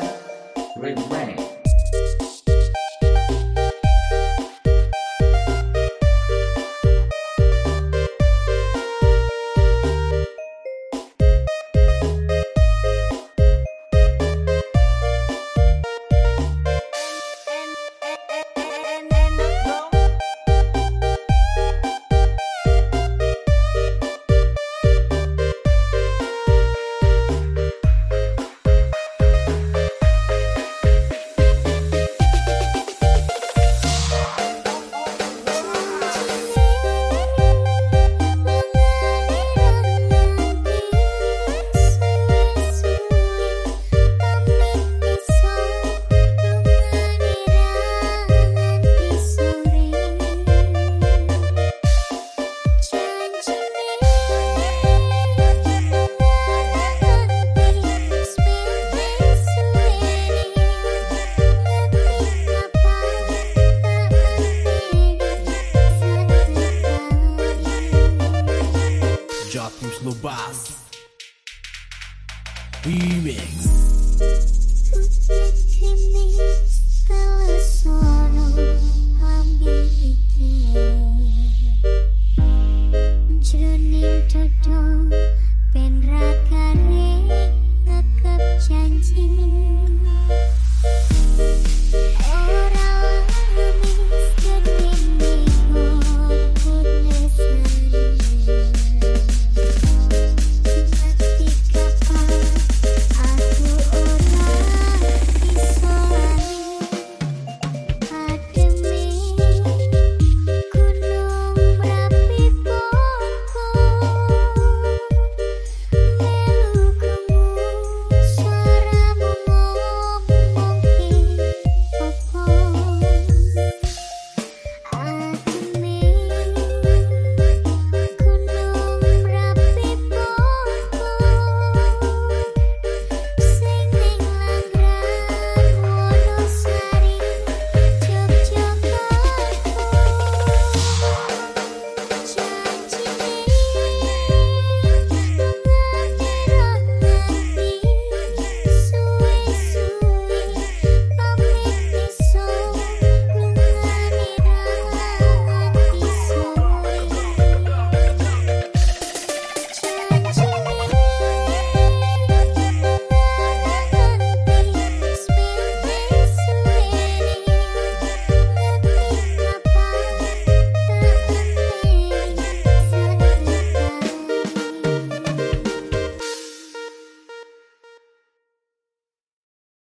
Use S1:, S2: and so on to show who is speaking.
S1: that will.
S2: The boss. Remix